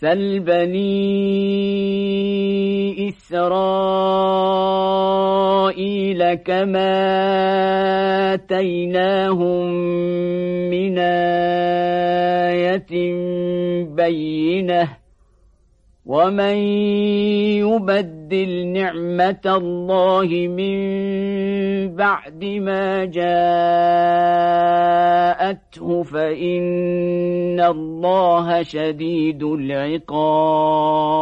سل بني إسرائيل كما آتيناهم من آية بينة ومن يبدل نعمة الله من بعد ما جاءته فإن الله شديد العقاب.